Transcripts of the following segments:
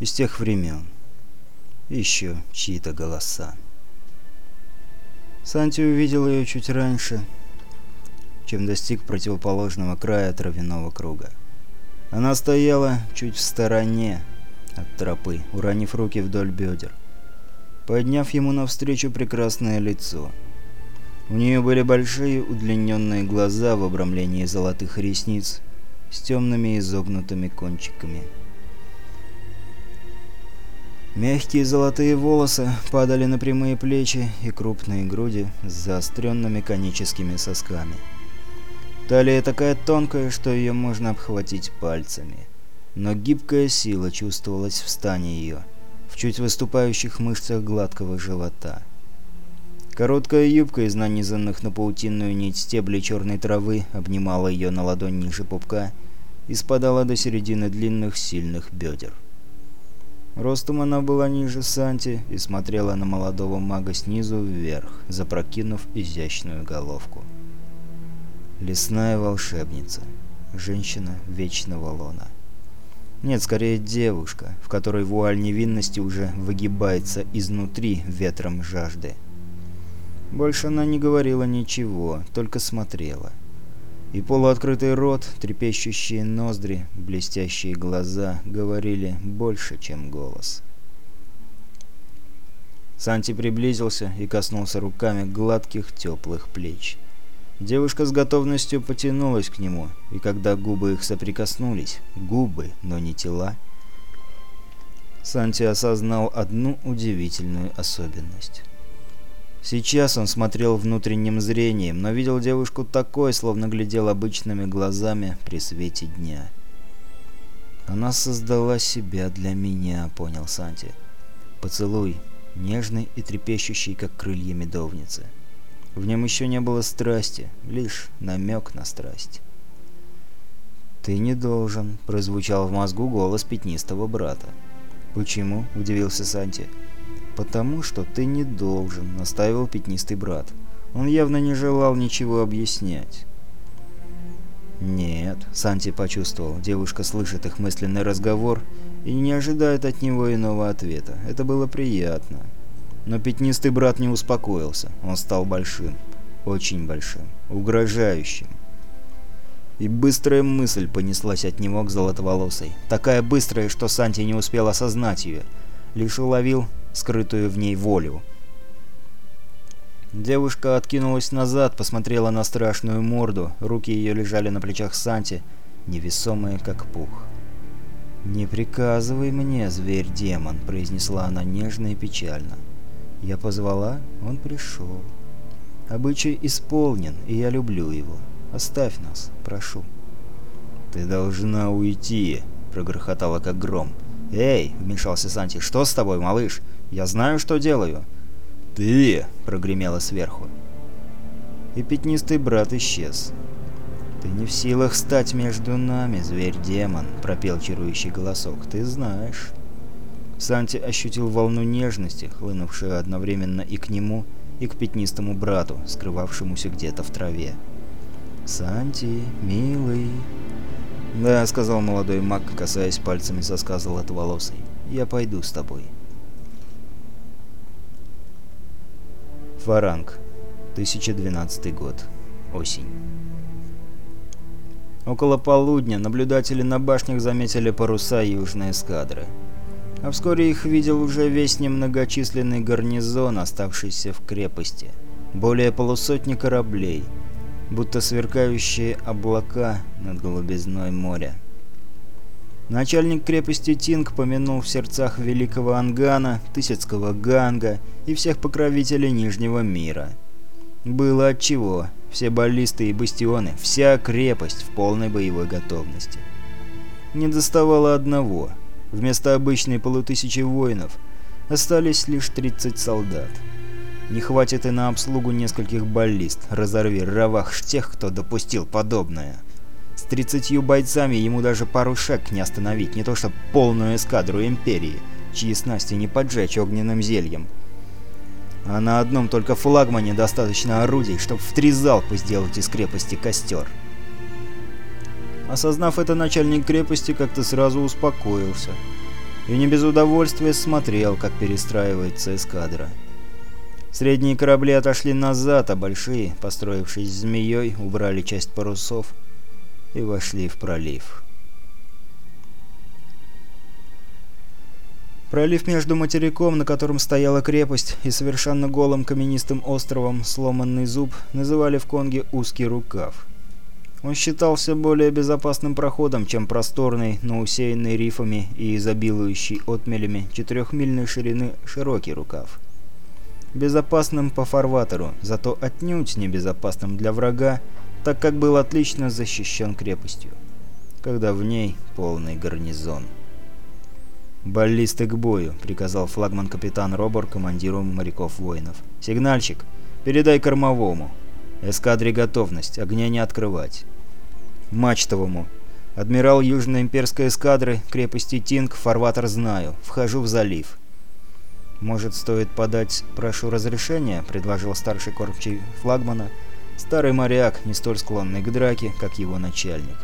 из тех времен. Еще чьи-то голоса. Санти увидел ее чуть раньше, чем достиг противоположного края травяного круга. Она стояла чуть в стороне от тропы, уронив руки вдоль бедер, подняв ему навстречу прекрасное лицо. У нее были большие удлиненные глаза в обрамлении золотых ресниц с темными изогнутыми кончиками. Мягкие золотые волосы падали на прямые плечи и крупные груди с заостренными коническими сосками. Талия такая тонкая, что ее можно обхватить пальцами. Но гибкая сила чувствовалась в стане ее, в чуть выступающих мышцах гладкого живота. Короткая юбка из нанизанных на паутинную нить стеблей черной травы обнимала ее на ладонь ниже пупка и спадала до середины длинных сильных бедер. Ростом она была ниже Санти и смотрела на молодого мага снизу вверх, запрокинув изящную головку. Лесная волшебница. Женщина вечного лона. Нет, скорее девушка, в которой вуаль невинности уже выгибается изнутри ветром жажды. Больше она не говорила ничего, только смотрела. И полуоткрытый рот, трепещущие ноздри, блестящие глаза говорили больше, чем голос. Санти приблизился и коснулся руками гладких теплых плеч. Девушка с готовностью потянулась к нему, и когда губы их соприкоснулись, губы, но не тела, Санти осознал одну удивительную особенность. Сейчас он смотрел внутренним зрением, но видел девушку такой, словно глядел обычными глазами при свете дня. «Она создала себя для меня», — понял Санти. «Поцелуй, нежный и трепещущий, как крылья медовницы». В нем еще не было страсти, лишь намек на страсть. «Ты не должен», — прозвучал в мозгу голос пятнистого брата. «Почему?» — удивился Санти. «Санти». «Потому что ты не должен», — настаивал пятнистый брат. Он явно не желал ничего объяснять. «Нет», — Санти почувствовал, девушка слышит их мысленный разговор и не ожидает от него иного ответа. Это было приятно. Но пятнистый брат не успокоился. Он стал большим. Очень большим. Угрожающим. И быстрая мысль понеслась от него к золотоволосой. Такая быстрая, что Санти не успел осознать ее. Лишь уловил скрытую в ней волю. Девушка откинулась назад, посмотрела на страшную морду, руки ее лежали на плечах Санти, невесомые как пух. «Не приказывай мне, зверь-демон», — произнесла она нежно и печально. «Я позвала, он пришел. Обычай исполнен, и я люблю его. Оставь нас, прошу». «Ты должна уйти», — прогрохотала как гром. «Эй!» — вмешался Санти. «Что с тобой, малыш? Я знаю, что делаю». «Ты!» — прогремело сверху. И пятнистый брат исчез. «Ты не в силах стать между нами, зверь-демон», — пропел чарующий голосок. «Ты знаешь». Санти ощутил волну нежности, хлынувшую одновременно и к нему, и к пятнистому брату, скрывавшемуся где-то в траве. «Санти, милый...» «Да», — сказал молодой маг, касаясь пальцами соска золотоволосой. «Я пойду с тобой». Фаранг. 1012 год. Осень. Около полудня наблюдатели на башнях заметили паруса южной эскадры. А вскоре их видел уже весь немногочисленный гарнизон, оставшийся в крепости. Более полусотни кораблей, будто сверкающие облака над голубизной моря. Начальник крепости Тинг помянул в сердцах великого Ангана, Тысяцкого Ганга и всех покровителей Нижнего мира. Было отчего. Все баллисты и бастионы, вся крепость в полной боевой готовности. Не доставало одного. Вместо обычной полутысячи воинов остались лишь 30 солдат. Не хватит и на обслугу нескольких баллист, разорви равах тех, кто допустил подобное. С тридцатью бойцами ему даже пару шаг не остановить, не то что полную эскадру Империи, чьи снасти не поджечь огненным зельем. А на одном только флагмане достаточно орудий, чтобы в три залпа сделать из крепости костер. Осознав это, начальник крепости как-то сразу успокоился. и не без удовольствия смотрел, как перестраивается эскадра. Средние корабли отошли назад, а большие, построившись змеей, убрали часть парусов и вошли в пролив. Пролив между материком, на котором стояла крепость, и совершенно голым каменистым островом Сломанный Зуб называли в Конге «Узкий рукав». Он считался более безопасным проходом, чем просторный, но усеянный рифами и изобилующий отмелями четырехмильной ширины широкий рукав. Безопасным по фарватеру, зато отнюдь небезопасным для врага, так как был отлично защищен крепостью, когда в ней полный гарнизон. «Баллисты к бою», — приказал флагман-капитан Робор командиру моряков-воинов. «Сигнальщик, передай кормовому. Эскадре готовность, огня не открывать». «Мачтовому. Адмирал Южно-Имперской эскадры, крепости Тинг, фарватер знаю. Вхожу в залив». «Может, стоит подать «прошу разрешения», — предложил старший кормчий флагмана, старый моряк, не столь склонный к драке, как его начальник.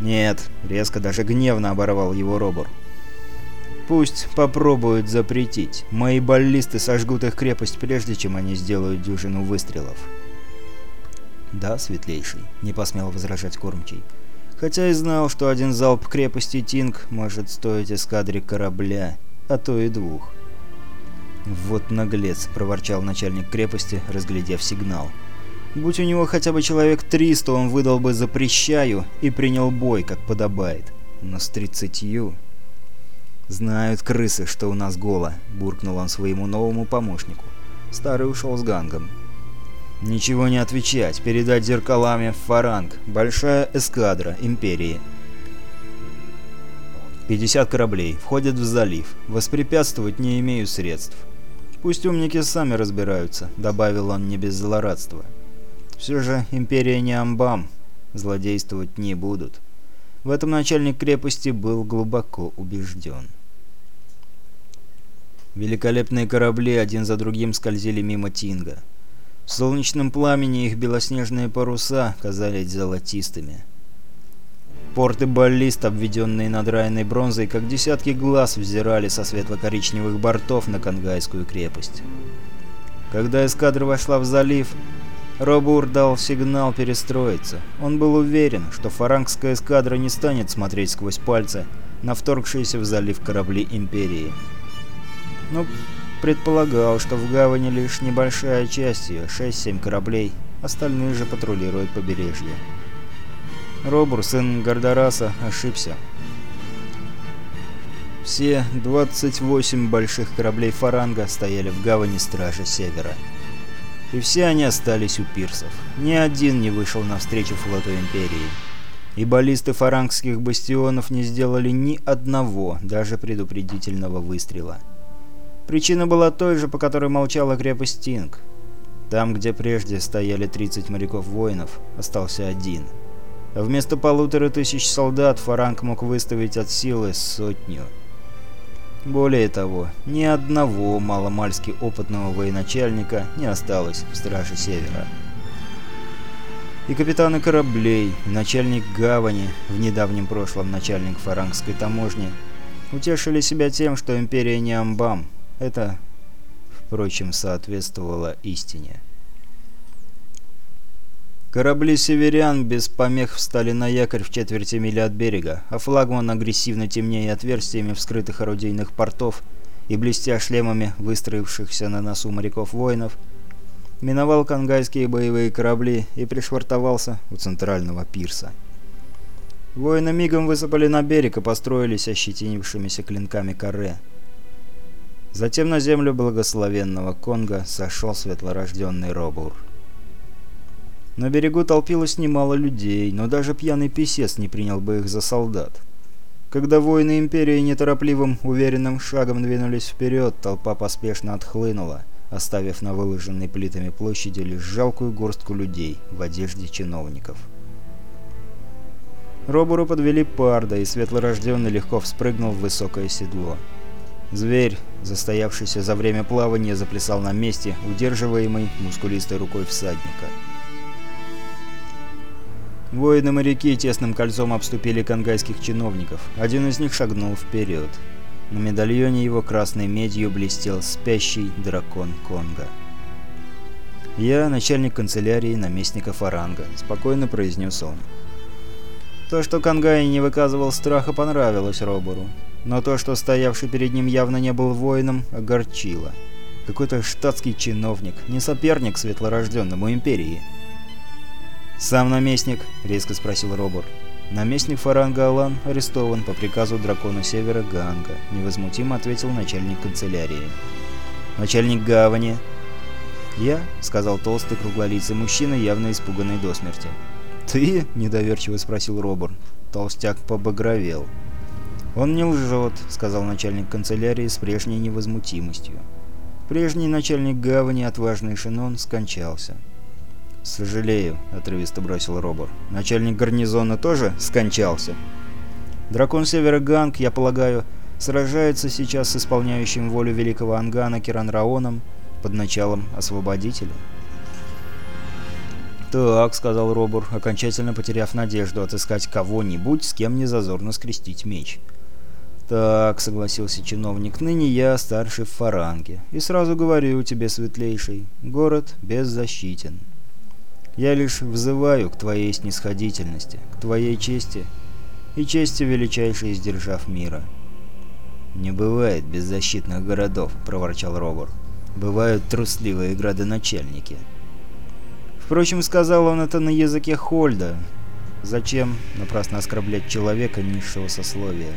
«Нет», — резко, даже гневно оборвал его Робор. Пусть попробуют запретить. Мои баллисты сожгут их крепость, прежде чем они сделают дюжину выстрелов. Да, светлейший, не посмел возражать кормчий. Хотя и знал, что один залп крепости Тинг может стоить эскадре корабля, а то и двух. «Вот наглец», — проворчал начальник крепости, разглядев сигнал. «Будь у него хотя бы человек триста, он выдал бы «запрещаю» и принял бой, как подобает. Но с тридцатью...» «Знают крысы, что у нас голо», — буркнул он своему новому помощнику. Старый ушел с гангом. «Ничего не отвечать, передать зеркалами в фаранг. Большая эскадра Империи». 50 кораблей, входят в залив. Воспрепятствовать не имею средств. Пусть умники сами разбираются, добавил он не без злорадства. Все же Империя не амбам, злодействовать не будут. В этом начальник крепости был глубоко убежден. Великолепные корабли один за другим скользили мимо Тинга. В солнечном пламени их белоснежные паруса казались золотистыми. Порты баллист, обведенные надраенной бронзой, как десятки глаз взирали со светло-коричневых бортов на Кангайскую крепость. Когда эскадра вошла в залив, Робур дал сигнал перестроиться. Он был уверен, что фарангская эскадра не станет смотреть сквозь пальцы на вторгшиеся в залив корабли Империи но предполагал, что в гавани лишь небольшая часть ее, 6-7 кораблей, остальные же патрулируют побережье. Робур, сын Гардараса, ошибся. Все 28 больших кораблей «Фаранга» стояли в гавани Стражи Севера. И все они остались у пирсов. Ни один не вышел навстречу флоту Империи. И баллисты фарангских бастионов не сделали ни одного, даже предупредительного выстрела. Причина была той же, по которой молчала крепость Тинг. Там, где прежде стояли 30 моряков-воинов, остался один. Вместо полутора тысяч солдат Фаранг мог выставить от силы сотню. Более того, ни одного маломальски опытного военачальника не осталось в Страже Севера. И капитаны кораблей, и начальник гавани, в недавнем прошлом начальник фарангской таможни, утешили себя тем, что империя не амбам, это, впрочем, соответствовало истине. Корабли «Северян» без помех встали на якорь в четверти мили от берега, а флагман, агрессивно темнее отверстиями вскрытых орудийных портов и блестя шлемами выстроившихся на носу моряков-воинов, миновал кангайские боевые корабли и пришвартовался у центрального пирса. Воины мигом высыпали на берег и построились ощетинившимися клинками каре. Затем на землю благословенного Конга сошел светлорожденный Робур. На берегу толпилось немало людей, но даже пьяный писец не принял бы их за солдат. Когда воины Империи неторопливым, уверенным шагом двинулись вперед, толпа поспешно отхлынула, оставив на выложенной плитами площади лишь жалкую горстку людей в одежде чиновников. Робуру подвели парда, и светлорожденный легко вспрыгнул в высокое седло. Зверь, застоявшийся за время плавания, заплясал на месте, удерживаемый мускулистой рукой всадника. Воины-моряки тесным кольцом обступили конгайских чиновников. Один из них шагнул вперед. На медальоне его красной медью блестел спящий дракон Конга. «Я начальник канцелярии наместника Фаранга», — спокойно произнес он. То, что Кангай не выказывал страха, понравилось Робору. Но то, что стоявший перед ним явно не был воином, огорчило. Какой-то штатский чиновник, не соперник светлорожденному Империи. «Сам наместник?» — резко спросил Робор. «Наместник Фаранга Алан арестован по приказу дракона Севера Ганга», — невозмутимо ответил начальник канцелярии. «Начальник гавани?» «Я?» — сказал толстый круглолицый мужчина, явно испуганный до смерти. «Ты?» — недоверчиво спросил Робор. Толстяк побагровел. «Он не лжет», — сказал начальник канцелярии с прежней невозмутимостью. Прежний начальник гавани, отважный Шинон, скончался. «Сожалею», — отрывисто бросил Робор. «Начальник гарнизона тоже скончался?» «Дракон Севера Ганг, я полагаю, сражается сейчас с исполняющим волю великого Ангана Киранраоном под началом Освободителя». «Так», — сказал Робур, окончательно потеряв надежду отыскать кого-нибудь, с кем не зазорно скрестить меч. «Так», — согласился чиновник, — «ныне я старший в Фаранге. И сразу говорю тебе, светлейший, город беззащитен. Я лишь взываю к твоей снисходительности, к твоей чести и чести величайшей из держав мира». «Не бывает беззащитных городов», — проворчал Робур. «Бывают трусливые градоначальники». Впрочем, сказал он это на языке Хольда. Зачем напрасно оскорблять человека низшего сословия?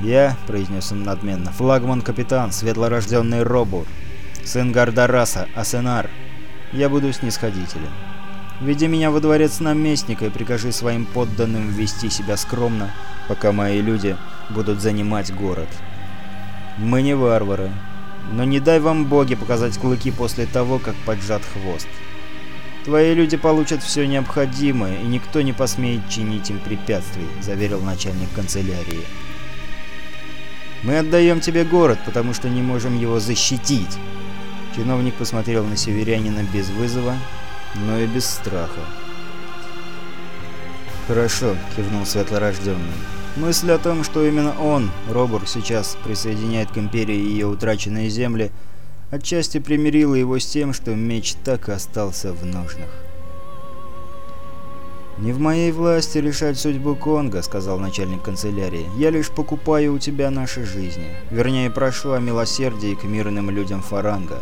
«Я», — произнес он надменно, — «флагман-капитан, светлорожденный Робур, сын Гардараса, Асенар. Я буду снисходителен. Веди меня во дворец наместника и прикажи своим подданным вести себя скромно, пока мои люди будут занимать город. Мы не варвары, но не дай вам боги показать клыки после того, как поджат хвост. «Твои люди получат все необходимое, и никто не посмеет чинить им препятствий», — заверил начальник канцелярии. «Мы отдаем тебе город, потому что не можем его защитить». Чиновник посмотрел на северянина без вызова, но и без страха. «Хорошо», — кивнул светлорожденный. Мысль о том, что именно он, Робур, сейчас присоединяет к Империи ее утраченные земли — отчасти примирила его с тем, что меч так и остался в ножнах. «Не в моей власти решать судьбу Конга», — сказал начальник канцелярии. «Я лишь покупаю у тебя наши жизни. Вернее, прошу о милосердии к мирным людям Фаранга.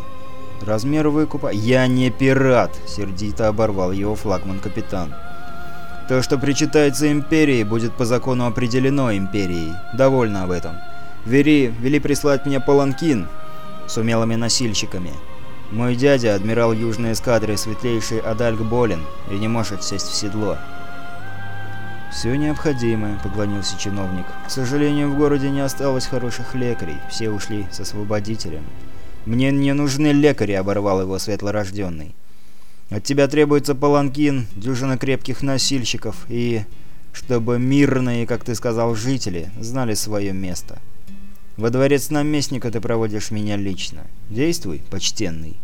Размер выкупа...» «Я не пират!» — сердито оборвал его флагман-капитан. «То, что причитается Империи, будет по закону определено Империей. Довольно об этом. Вери, вели прислать мне паланкин, с умелыми носильщиками. Мой дядя, адмирал Южной эскадры, светлейший Адальг болен и не может сесть в седло. «Все необходимое», — поклонился чиновник. «К сожалению, в городе не осталось хороших лекарей, все ушли с освободителем». «Мне не нужны лекари», — оборвал его светлорожденный. «От тебя требуется паланкин, дюжина крепких носильщиков и... чтобы мирные, как ты сказал, жители знали свое место». Во дворец наместника ты проводишь меня лично. Действуй, почтенный.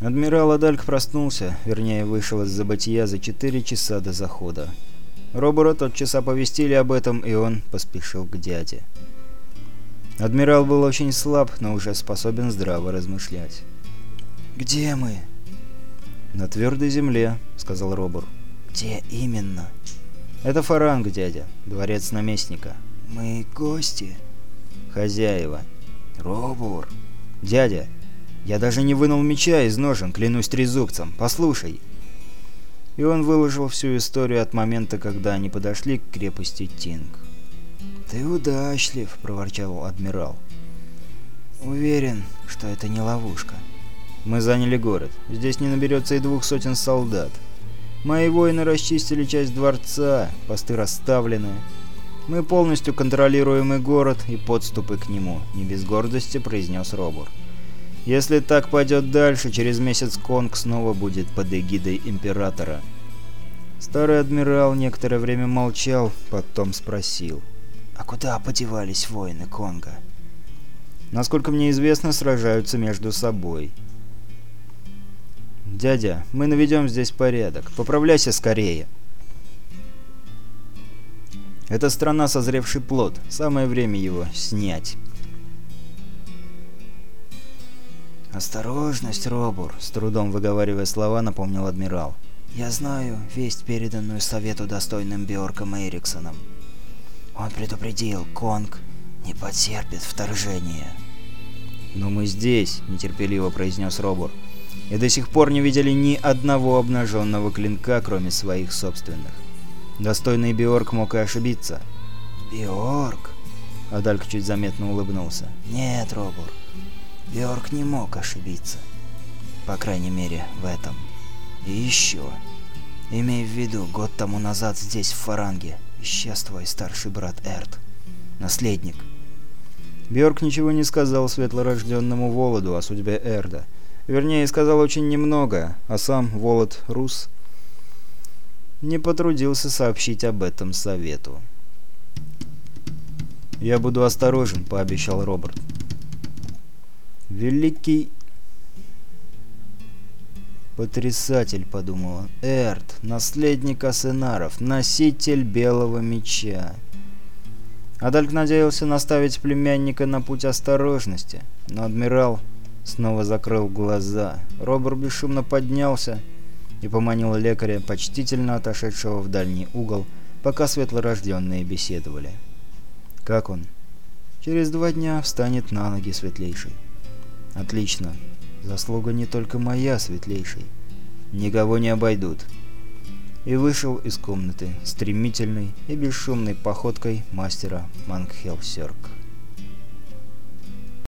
Адмирал Адальк проснулся, вернее, вышел из забытия за четыре часа до захода. Робора тотчас оповестили об этом, и он поспешил к дяде. Адмирал был очень слаб, но уже способен здраво размышлять. «Где мы?» «На твердой земле», — сказал Робор. «Где именно?» «Это фаранг, дядя. Дворец наместника». «Мы гости?» «Хозяева». «Робур». «Дядя, я даже не вынул меча из ножен, клянусь трезубцем. Послушай». И он выложил всю историю от момента, когда они подошли к крепости Тинг. «Ты удачлив», — проворчал адмирал. «Уверен, что это не ловушка». «Мы заняли город. Здесь не наберется и двух сотен солдат. Мои воины расчистили часть дворца, посты расставлены. Мы полностью контролируем и город, и подступы к нему», — не без гордости произнес Робур. «Если так пойдет дальше, через месяц Конг снова будет под эгидой Императора». Старый адмирал некоторое время молчал, потом спросил. «А куда подевались воины Конга?» «Насколько мне известно, сражаются между собой». «Дядя, мы наведем здесь порядок. Поправляйся скорее». Это страна созревший плод. Самое время его снять. «Осторожность, Робур!» — с трудом выговаривая слова, напомнил адмирал. «Я знаю весть, переданную совету достойным Беорком Эриксоном. Он предупредил, Конг не потерпит вторжения». «Но мы здесь», — нетерпеливо произнес Робур, — «и до сих пор не видели ни одного обнаженного клинка, кроме своих собственных. Достойный Биорг мог и ошибиться». «Биорг?» — Адальк чуть заметно улыбнулся. «Нет, Робур, Бьорк не мог ошибиться. По крайней мере, в этом. И еще. Имей в виду, год тому назад здесь, в Фаранге, исчез твой старший брат Эрт. Наследник. Бьорк ничего не сказал светлорожденному Володу о судьбе Эрда. Вернее, сказал очень немного, а сам Волод Рус не потрудился сообщить об этом совету. «Я буду осторожен», — пообещал Роберт. Великий... Потрясатель, подумал он. Эрт, наследник Асенаров, носитель белого меча. Адальк надеялся наставить племянника на путь осторожности, но адмирал снова закрыл глаза. Робер бесшумно поднялся и поманил лекаря, почтительно отошедшего в дальний угол, пока светлорожденные беседовали. «Как он?» «Через два дня встанет на ноги светлейший». Отлично. Заслуга не только моя, светлейший. Никого не обойдут. И вышел из комнаты стремительной и бесшумной походкой мастера Мангхелсерк.